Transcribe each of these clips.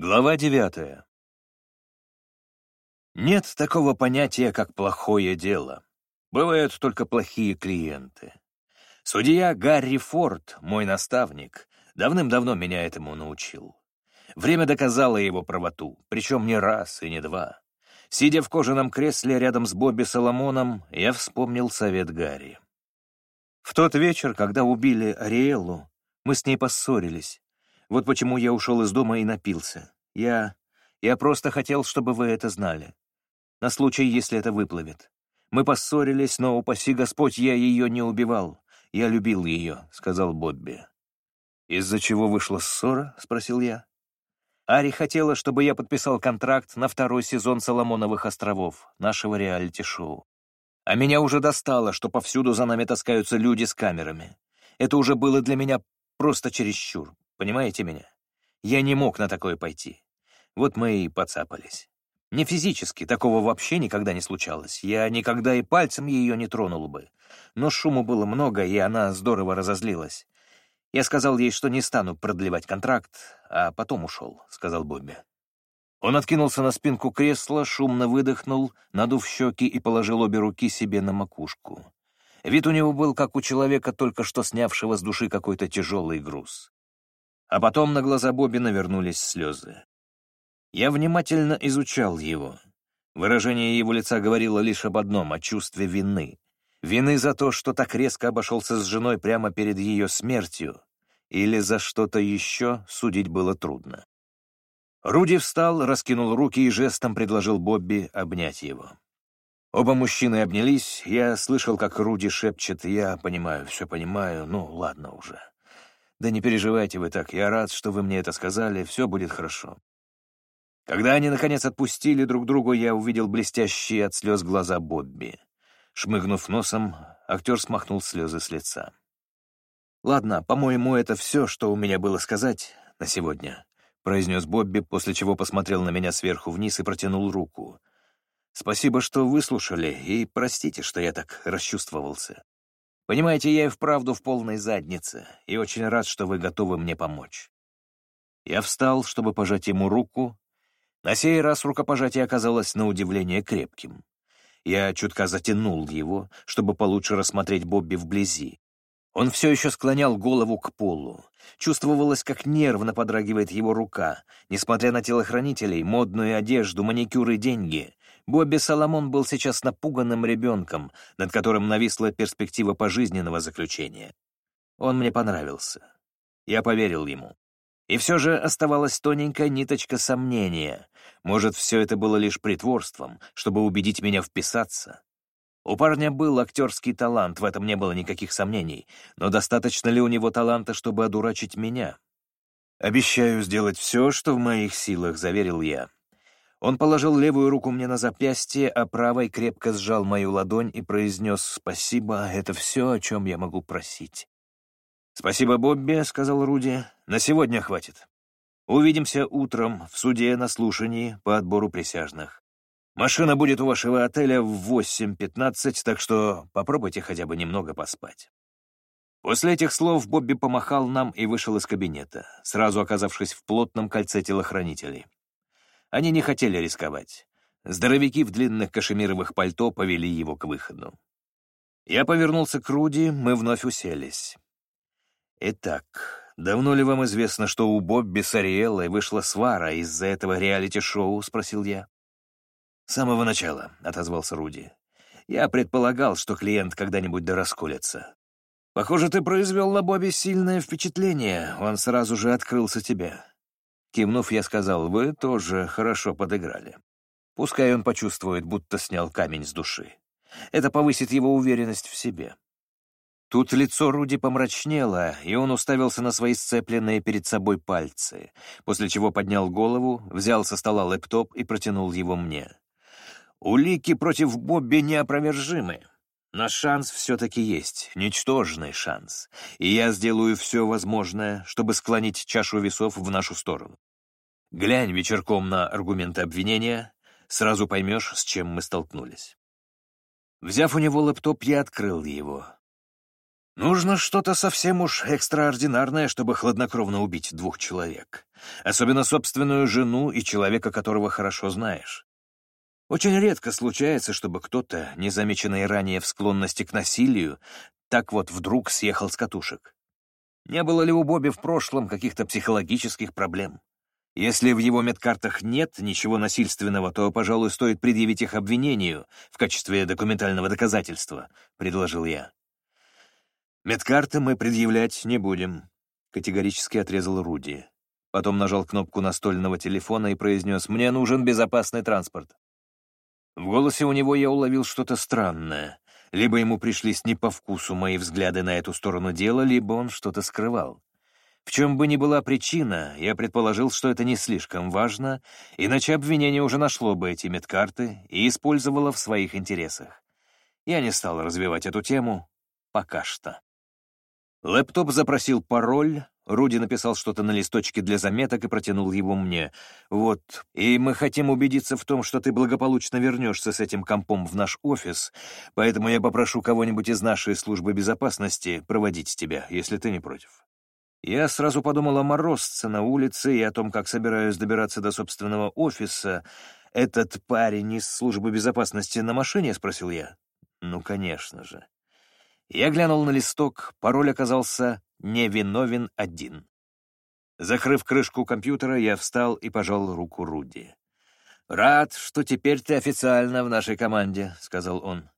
Глава девятая. Нет такого понятия, как плохое дело. Бывают только плохие клиенты. Судья Гарри Форд, мой наставник, давным-давно меня этому научил. Время доказало его правоту, причем не раз и не два. Сидя в кожаном кресле рядом с Бобби Соломоном, я вспомнил совет Гарри. В тот вечер, когда убили Ариэллу, мы с ней поссорились. Вот почему я ушел из дома и напился. Я... я просто хотел, чтобы вы это знали. На случай, если это выплывет. Мы поссорились, но, упаси Господь, я ее не убивал. Я любил ее», — сказал Бобби. «Из-за чего вышла ссора?» — спросил я. Ари хотела, чтобы я подписал контракт на второй сезон «Соломоновых островов», нашего реалити-шоу. А меня уже достало, что повсюду за нами таскаются люди с камерами. Это уже было для меня просто чересчур. Понимаете меня? Я не мог на такое пойти. Вот мы и поцапались. Не физически, такого вообще никогда не случалось. Я никогда и пальцем ее не тронул бы. Но шуму было много, и она здорово разозлилась. Я сказал ей, что не стану продлевать контракт, а потом ушел, — сказал Бобби. Он откинулся на спинку кресла, шумно выдохнул, надув щеки и положил обе руки себе на макушку. Вид у него был, как у человека, только что снявшего с души какой-то тяжелый груз. А потом на глаза Бобби навернулись слезы. Я внимательно изучал его. Выражение его лица говорило лишь об одном — о чувстве вины. Вины за то, что так резко обошелся с женой прямо перед ее смертью, или за что-то еще судить было трудно. Руди встал, раскинул руки и жестом предложил Бобби обнять его. Оба мужчины обнялись, я слышал, как Руди шепчет «Я понимаю, все понимаю, ну ладно уже». «Да не переживайте вы так, я рад, что вы мне это сказали, все будет хорошо». Когда они, наконец, отпустили друг друга, я увидел блестящие от слез глаза Бобби. Шмыгнув носом, актер смахнул слезы с лица. «Ладно, по-моему, это все, что у меня было сказать на сегодня», — произнес Бобби, после чего посмотрел на меня сверху вниз и протянул руку. «Спасибо, что выслушали, и простите, что я так расчувствовался. Понимаете, я и вправду в полной заднице, и очень рад, что вы готовы мне помочь. Я встал, чтобы пожать ему руку. На сей раз рукопожатие оказалось на удивление крепким. Я чутка затянул его, чтобы получше рассмотреть Бобби вблизи. Он все еще склонял голову к полу. Чувствовалось, как нервно подрагивает его рука. Несмотря на телохранителей, модную одежду, маникюр и деньги, Бобби Соломон был сейчас напуганным ребенком, над которым нависла перспектива пожизненного заключения. Он мне понравился. Я поверил ему. И все же оставалась тоненькая ниточка сомнения. Может, все это было лишь притворством, чтобы убедить меня вписаться? У парня был актерский талант, в этом не было никаких сомнений, но достаточно ли у него таланта, чтобы одурачить меня? «Обещаю сделать все, что в моих силах», — заверил я. Он положил левую руку мне на запястье, а правой крепко сжал мою ладонь и произнес «Спасибо, это все, о чем я могу просить». «Спасибо, Бобби», — сказал Руди. «На сегодня хватит. Увидимся утром в суде на слушании по отбору присяжных. Машина будет у вашего отеля в 8.15, так что попробуйте хотя бы немного поспать». После этих слов Бобби помахал нам и вышел из кабинета, сразу оказавшись в плотном кольце телохранителей. Они не хотели рисковать. Здоровяки в длинных кашемировых пальто повели его к выходу. Я повернулся к Руди, мы вновь уселись. «Итак, давно ли вам известно, что у Бобби с Ариэллой вышла свара из-за этого реалити-шоу?» — спросил я. «С самого начала», — отозвался Руди. «Я предполагал, что клиент когда-нибудь дорасколется. Похоже, ты произвел на Бобби сильное впечатление, он сразу же открылся тебе. Кивнув, я сказал, вы тоже хорошо подыграли. Пускай он почувствует, будто снял камень с души. Это повысит его уверенность в себе. Тут лицо Руди помрачнело, и он уставился на свои сцепленные перед собой пальцы, после чего поднял голову, взял со стола лэптоп и протянул его мне. «Улики против Бобби неопровержимы. Но шанс все-таки есть, ничтожный шанс, и я сделаю все возможное, чтобы склонить чашу весов в нашу сторону. Глянь вечерком на аргументы обвинения, сразу поймешь, с чем мы столкнулись. Взяв у него лэптоп, я открыл его. Нужно что-то совсем уж экстраординарное, чтобы хладнокровно убить двух человек. Особенно собственную жену и человека, которого хорошо знаешь. Очень редко случается, чтобы кто-то, незамеченный ранее в склонности к насилию, так вот вдруг съехал с катушек. Не было ли у Бобби в прошлом каких-то психологических проблем? Если в его медкартах нет ничего насильственного, то, пожалуй, стоит предъявить их обвинению в качестве документального доказательства, — предложил я. «Медкарты мы предъявлять не будем», — категорически отрезал Руди. Потом нажал кнопку настольного телефона и произнес «Мне нужен безопасный транспорт». В голосе у него я уловил что-то странное. Либо ему пришлись не по вкусу мои взгляды на эту сторону дела, либо он что-то скрывал. В чем бы ни была причина, я предположил, что это не слишком важно, иначе обвинение уже нашло бы эти медкарты и использовало в своих интересах. Я не стал развивать эту тему пока что. Лэптоп запросил пароль, Руди написал что-то на листочке для заметок и протянул его мне. «Вот, и мы хотим убедиться в том, что ты благополучно вернешься с этим компом в наш офис, поэтому я попрошу кого-нибудь из нашей службы безопасности проводить тебя, если ты не против». Я сразу подумал о морозце на улице и о том, как собираюсь добираться до собственного офиса. «Этот парень из службы безопасности на машине?» — спросил я. «Ну, конечно же». Я глянул на листок, пароль оказался «невиновен один». Закрыв крышку компьютера, я встал и пожал руку Руди. «Рад, что теперь ты официально в нашей команде», — сказал он.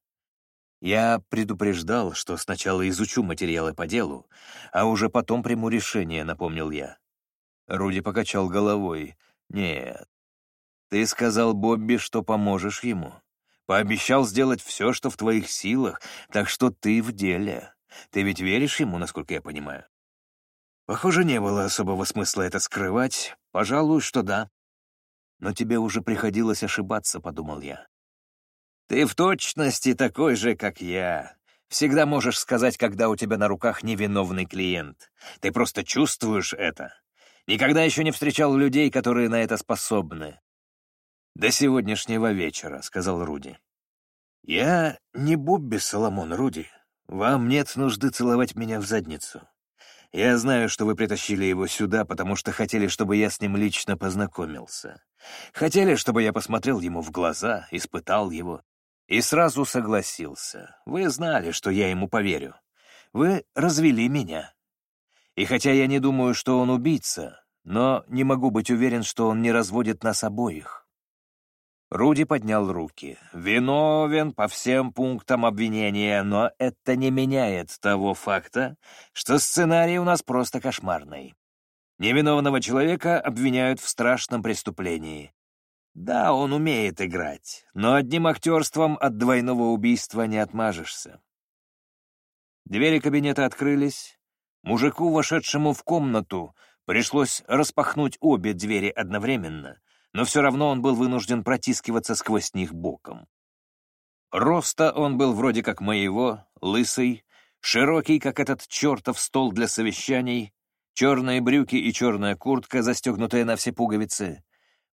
Я предупреждал, что сначала изучу материалы по делу, а уже потом приму решение, напомнил я. Руди покачал головой. «Нет, ты сказал Бобби, что поможешь ему. Пообещал сделать все, что в твоих силах, так что ты в деле. Ты ведь веришь ему, насколько я понимаю?» Похоже, не было особого смысла это скрывать. Пожалуй, что да. Но тебе уже приходилось ошибаться, — подумал я. Ты в точности такой же, как я. Всегда можешь сказать, когда у тебя на руках невиновный клиент. Ты просто чувствуешь это. Никогда еще не встречал людей, которые на это способны. «До сегодняшнего вечера», — сказал Руди. «Я не Бобби Соломон, Руди. Вам нет нужды целовать меня в задницу. Я знаю, что вы притащили его сюда, потому что хотели, чтобы я с ним лично познакомился. Хотели, чтобы я посмотрел ему в глаза, испытал его. И сразу согласился. Вы знали, что я ему поверю. Вы развели меня. И хотя я не думаю, что он убийца, но не могу быть уверен, что он не разводит нас обоих. Руди поднял руки. «Виновен по всем пунктам обвинения, но это не меняет того факта, что сценарий у нас просто кошмарный. Невиновного человека обвиняют в страшном преступлении. Да, он умеет играть, но одним актерством от двойного убийства не отмажешься». Двери кабинета открылись. Мужику, вошедшему в комнату, пришлось распахнуть обе двери одновременно — но все равно он был вынужден протискиваться сквозь них боком. Роста он был вроде как моего, лысый, широкий, как этот чертов стол для совещаний, черные брюки и черная куртка, застегнутая на все пуговицы.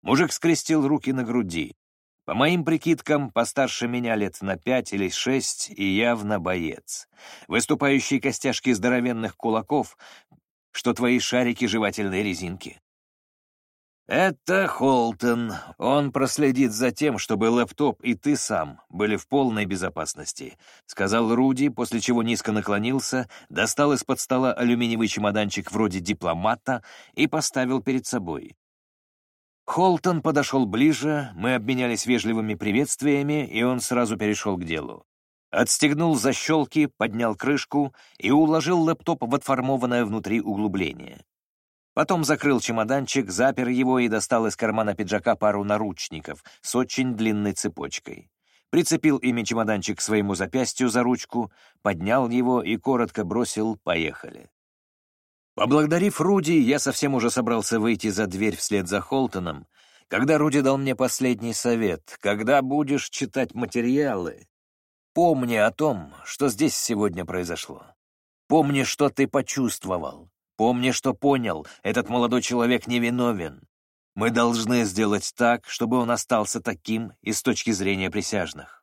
Мужик скрестил руки на груди. По моим прикидкам, постарше меня лет на пять или шесть и явно боец. Выступающие костяшки здоровенных кулаков, что твои шарики жевательной резинки. «Это Холтон. Он проследит за тем, чтобы лэптоп и ты сам были в полной безопасности», — сказал Руди, после чего низко наклонился, достал из-под стола алюминиевый чемоданчик вроде дипломата и поставил перед собой. Холтон подошел ближе, мы обменялись вежливыми приветствиями, и он сразу перешел к делу. Отстегнул защелки, поднял крышку и уложил лэптоп в отформованное внутри углубление. Потом закрыл чемоданчик, запер его и достал из кармана пиджака пару наручников с очень длинной цепочкой. Прицепил ими чемоданчик к своему запястью за ручку, поднял его и коротко бросил «поехали». Поблагодарив Руди, я совсем уже собрался выйти за дверь вслед за Холтоном, когда Руди дал мне последний совет. Когда будешь читать материалы, помни о том, что здесь сегодня произошло. Помни, что ты почувствовал. Помни, что понял, этот молодой человек невиновен. Мы должны сделать так, чтобы он остался таким и с точки зрения присяжных.